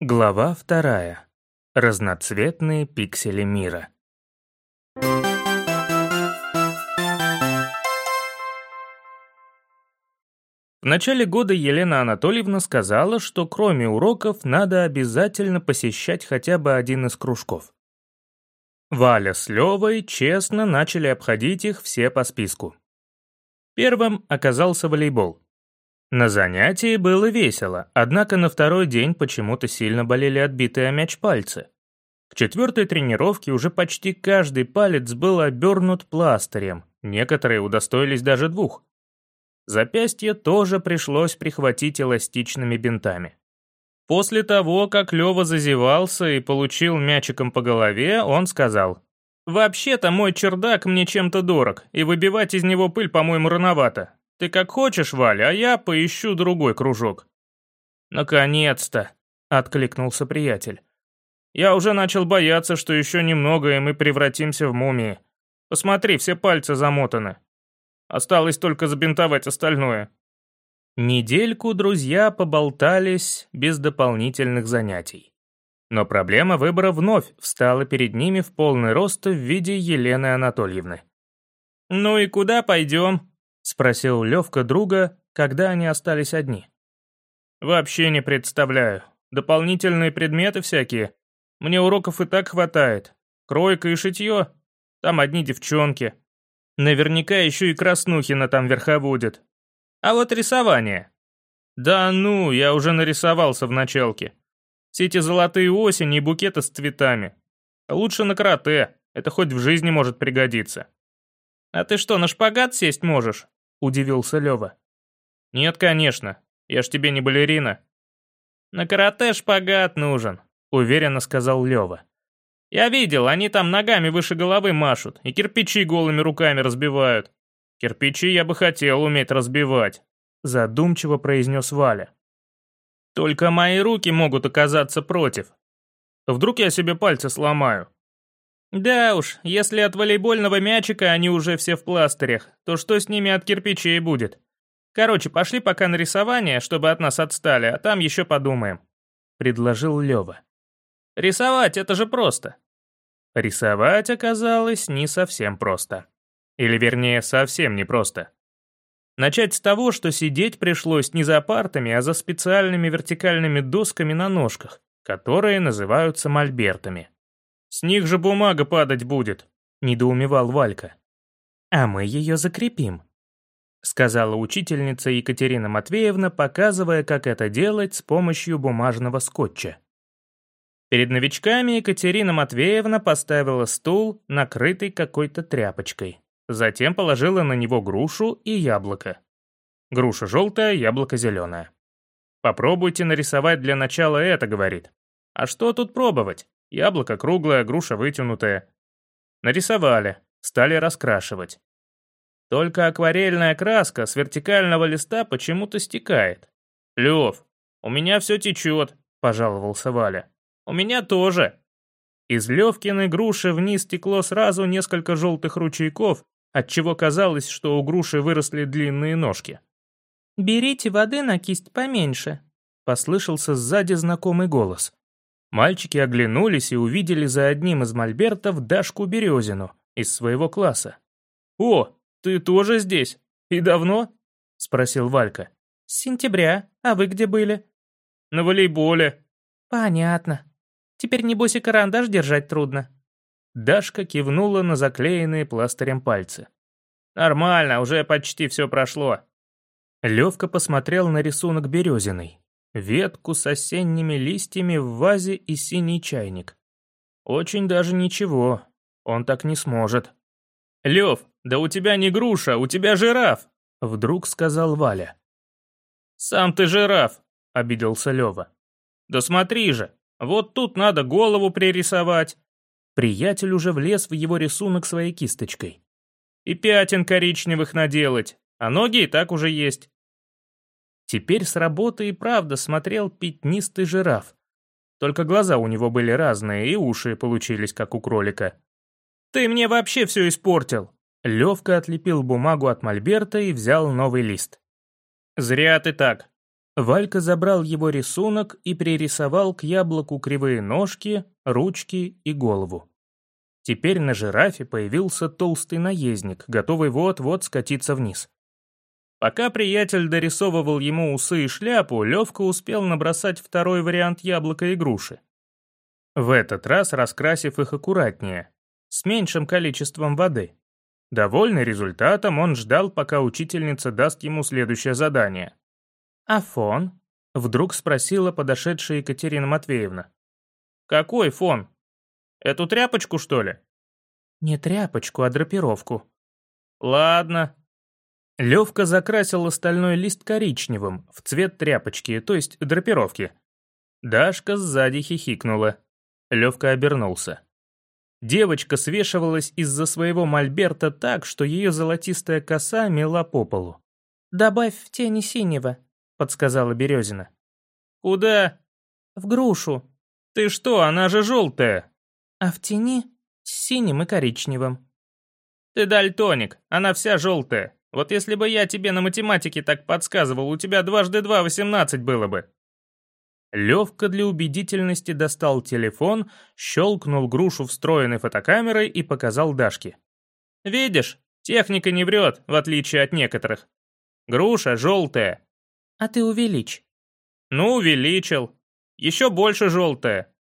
Глава вторая. Разноцветные пиксели мира. В начале года Елена Анатольевна сказала, что кроме уроков надо обязательно посещать хотя бы один из кружков. Валя с Левой честно начали обходить их все по списку. Первым оказался волейбол. На занятии было весело, однако на второй день почему-то сильно болели отбитые о мяч пальцы. К четвертой тренировке уже почти каждый палец был обернут пластырем, некоторые удостоились даже двух. Запястье тоже пришлось прихватить эластичными бинтами. После того, как Лёва зазевался и получил мячиком по голове, он сказал, «Вообще-то мой чердак мне чем-то дорог, и выбивать из него пыль, по-моему, рановато. Ты как хочешь, Валя, а я поищу другой кружок». «Наконец-то!» — откликнулся приятель. «Я уже начал бояться, что еще немного, и мы превратимся в мумии. Посмотри, все пальцы замотаны. Осталось только забинтовать остальное». Недельку друзья поболтались без дополнительных занятий. Но проблема выбора вновь встала перед ними в полный рост в виде Елены Анатольевны. «Ну и куда пойдем?» — спросил Левка друга, когда они остались одни. «Вообще не представляю. Дополнительные предметы всякие. Мне уроков и так хватает. Кройка и шитье. Там одни девчонки. Наверняка еще и Краснухина там верховодит. А вот рисование. Да ну, я уже нарисовался в началке. Все эти золотые осени и букеты с цветами. Лучше на карате, это хоть в жизни может пригодиться. А ты что, на шпагат сесть можешь? — удивился Лёва. «Нет, конечно. Я ж тебе не балерина». «На карате шпагат нужен», — уверенно сказал Лёва. «Я видел, они там ногами выше головы машут и кирпичи голыми руками разбивают. Кирпичи я бы хотел уметь разбивать», — задумчиво произнес Валя. «Только мои руки могут оказаться против. Вдруг я себе пальцы сломаю?» Да уж, если от волейбольного мячика они уже все в пластырях, то что с ними от кирпичей будет? Короче, пошли пока на рисование, чтобы от нас отстали, а там еще подумаем», — предложил Лева. «Рисовать — это же просто». Рисовать оказалось не совсем просто. Или вернее, совсем не просто. Начать с того, что сидеть пришлось не за партами, а за специальными вертикальными досками на ножках, которые называются мольбертами. «С них же бумага падать будет», — недоумевал Валька. «А мы ее закрепим», — сказала учительница Екатерина Матвеевна, показывая, как это делать с помощью бумажного скотча. Перед новичками Екатерина Матвеевна поставила стул, накрытый какой-то тряпочкой. Затем положила на него грушу и яблоко. Груша желтая, яблоко зеленое. «Попробуйте нарисовать для начала это», — говорит. «А что тут пробовать? Яблоко круглое, груша вытянутая. Нарисовали, стали раскрашивать. Только акварельная краска с вертикального листа почему-то стекает. «Лев, у меня все течет», — пожаловался Валя. «У меня тоже». Из Левкиной груши вниз текло сразу несколько желтых ручейков, отчего казалось, что у груши выросли длинные ножки. «Берите воды на кисть поменьше», — послышался сзади знакомый голос. Мальчики оглянулись и увидели за одним из мольбертов Дашку Березину из своего класса. «О, ты тоже здесь? И давно?» — спросил Валька. «С сентября. А вы где были?» «На волейболе». «Понятно. Теперь, небось, и карандаш держать трудно». Дашка кивнула на заклеенные пластырем пальцы. «Нормально, уже почти все прошло». Левка посмотрел на рисунок Березиной ветку с осенними листьями в вазе и синий чайник. Очень даже ничего, он так не сможет. «Лев, да у тебя не груша, у тебя жираф!» Вдруг сказал Валя. «Сам ты жираф!» — обиделся Лева. «Да смотри же, вот тут надо голову пририсовать!» Приятель уже влез в его рисунок своей кисточкой. «И пятен коричневых наделать, а ноги и так уже есть. Теперь с работы и правда смотрел пятнистый жираф. Только глаза у него были разные, и уши получились, как у кролика. «Ты мне вообще все испортил!» Левка отлепил бумагу от мольберта и взял новый лист. «Зря ты так. Валька забрал его рисунок и пририсовал к яблоку кривые ножки, ручки и голову. Теперь на жирафе появился толстый наездник, готовый вот-вот скатиться вниз. Пока приятель дорисовывал ему усы и шляпу, Левка успел набросать второй вариант яблока и груши. В этот раз раскрасив их аккуратнее, с меньшим количеством воды. Довольный результатом, он ждал, пока учительница даст ему следующее задание. «А фон?» — вдруг спросила подошедшая Екатерина Матвеевна. «Какой фон? Эту тряпочку, что ли?» «Не тряпочку, а драпировку». «Ладно». Левка закрасил остальной лист коричневым, в цвет тряпочки, то есть драпировки. Дашка сзади хихикнула. Левка обернулся. Девочка свешивалась из-за своего мольберта так, что ее золотистая коса мела по полу. «Добавь в тени синего», — подсказала Березина. «Куда?» «В грушу». «Ты что, она же желтая». «А в тени с синим и коричневым». «Ты дальтоник, она вся желтая. Вот если бы я тебе на математике так подсказывал, у тебя дважды два восемнадцать было бы». Левка для убедительности достал телефон, щелкнул грушу встроенной фотокамерой и показал Дашке. «Видишь, техника не врет, в отличие от некоторых. Груша желтая». «А ты увеличь». «Ну, увеличил. Еще больше желтая».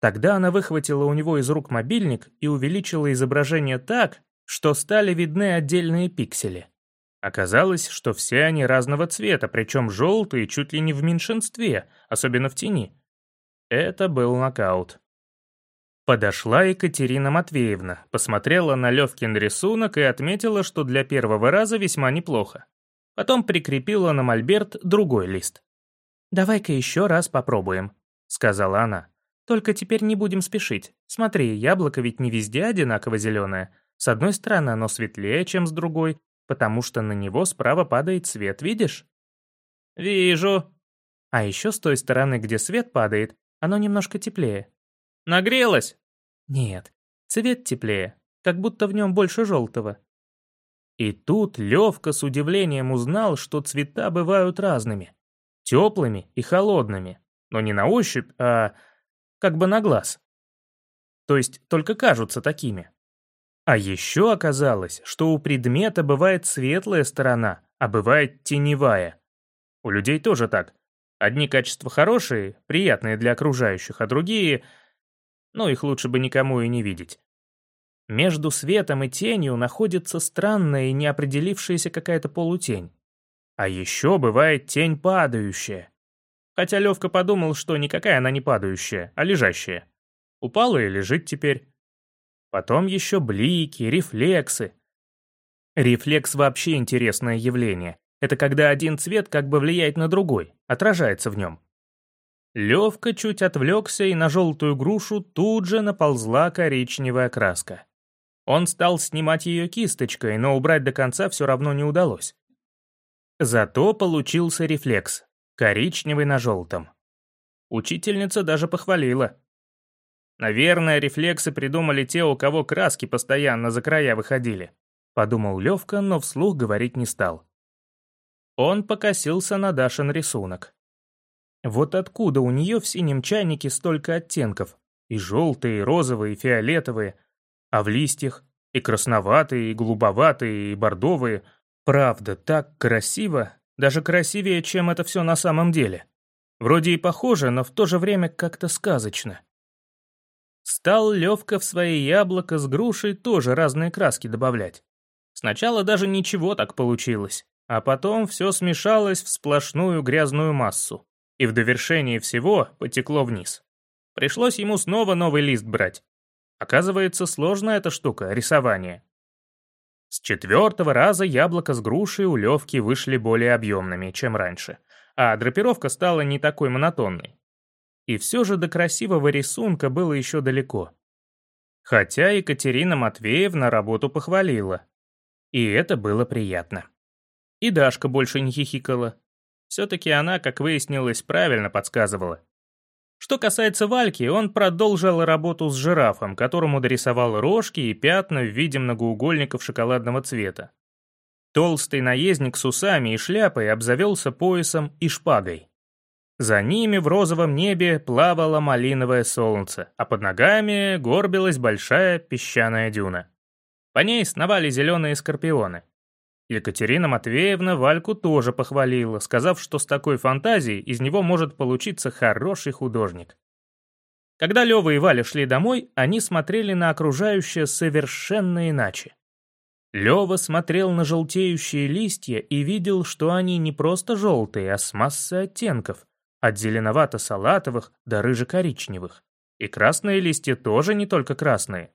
Тогда она выхватила у него из рук мобильник и увеличила изображение так, что стали видны отдельные пиксели. Оказалось, что все они разного цвета, причем желтые чуть ли не в меньшинстве, особенно в тени. Это был нокаут. Подошла Екатерина Матвеевна, посмотрела на Левкин рисунок и отметила, что для первого раза весьма неплохо. Потом прикрепила на мольберт другой лист. «Давай-ка еще раз попробуем», — сказала она. «Только теперь не будем спешить. Смотри, яблоко ведь не везде одинаково зеленое. С одной стороны оно светлее, чем с другой, потому что на него справа падает свет, видишь? Вижу. А еще с той стороны, где свет падает, оно немножко теплее. Нагрелось? Нет, цвет теплее, как будто в нем больше желтого. И тут Левка с удивлением узнал, что цвета бывают разными. Теплыми и холодными, но не на ощупь, а как бы на глаз. То есть только кажутся такими. А еще оказалось, что у предмета бывает светлая сторона, а бывает теневая. У людей тоже так. Одни качества хорошие, приятные для окружающих, а другие... Ну, их лучше бы никому и не видеть. Между светом и тенью находится странная и неопределившаяся какая-то полутень. А еще бывает тень падающая. Хотя Левка подумал, что никакая она не падающая, а лежащая. Упала и лежит теперь. Потом еще блики, рефлексы. Рефлекс вообще интересное явление. Это когда один цвет как бы влияет на другой, отражается в нем. Левка чуть отвлекся, и на желтую грушу тут же наползла коричневая краска. Он стал снимать ее кисточкой, но убрать до конца все равно не удалось. Зато получился рефлекс, коричневый на желтом. Учительница даже похвалила. Наверное, рефлексы придумали те, у кого краски постоянно за края выходили. Подумал Левка, но вслух говорить не стал. Он покосился на Дашин рисунок. Вот откуда у нее в синем чайнике столько оттенков? И желтые, и розовые, и фиолетовые. А в листьях и красноватые, и голубоватые, и бордовые. Правда, так красиво, даже красивее, чем это все на самом деле. Вроде и похоже, но в то же время как-то сказочно. Стал Левка в свои яблоко с грушей тоже разные краски добавлять. Сначала даже ничего так получилось, а потом все смешалось в сплошную грязную массу. И в довершении всего потекло вниз. Пришлось ему снова новый лист брать. Оказывается, сложная эта штука — рисование. С четвертого раза яблоко с грушей у Левки вышли более объемными, чем раньше, а драпировка стала не такой монотонной. И все же до красивого рисунка было еще далеко. Хотя Екатерина Матвеевна работу похвалила. И это было приятно. И Дашка больше не хихикала. Все-таки она, как выяснилось, правильно подсказывала. Что касается Вальки, он продолжил работу с жирафом, которому дорисовал рожки и пятна в виде многоугольников шоколадного цвета. Толстый наездник с усами и шляпой обзавелся поясом и шпагой. За ними в розовом небе плавало малиновое солнце, а под ногами горбилась большая песчаная дюна. По ней сновали зеленые скорпионы. Екатерина Матвеевна Вальку тоже похвалила, сказав, что с такой фантазией из него может получиться хороший художник. Когда Лёва и Валя шли домой, они смотрели на окружающее совершенно иначе. Лёва смотрел на желтеющие листья и видел, что они не просто желтые, а с массой оттенков, от зеленовато-салатовых до рыже-коричневых. И красные листья тоже не только красные.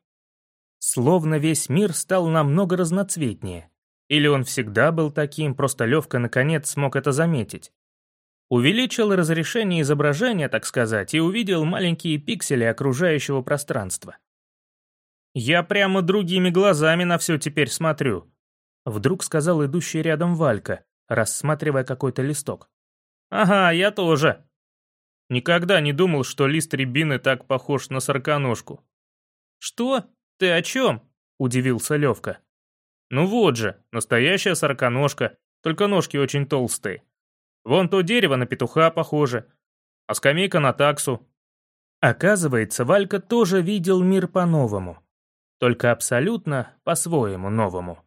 Словно весь мир стал намного разноцветнее. Или он всегда был таким, просто Левка наконец смог это заметить. Увеличил разрешение изображения, так сказать, и увидел маленькие пиксели окружающего пространства. «Я прямо другими глазами на все теперь смотрю», вдруг сказал идущий рядом Валька, рассматривая какой-то листок. «Ага, я тоже». Никогда не думал, что лист рябины так похож на сороконожку. «Что? Ты о чем?» – удивился Левка. «Ну вот же, настоящая сороконожка, только ножки очень толстые. Вон то дерево на петуха похоже, а скамейка на таксу». Оказывается, Валька тоже видел мир по-новому. Только абсолютно по-своему новому.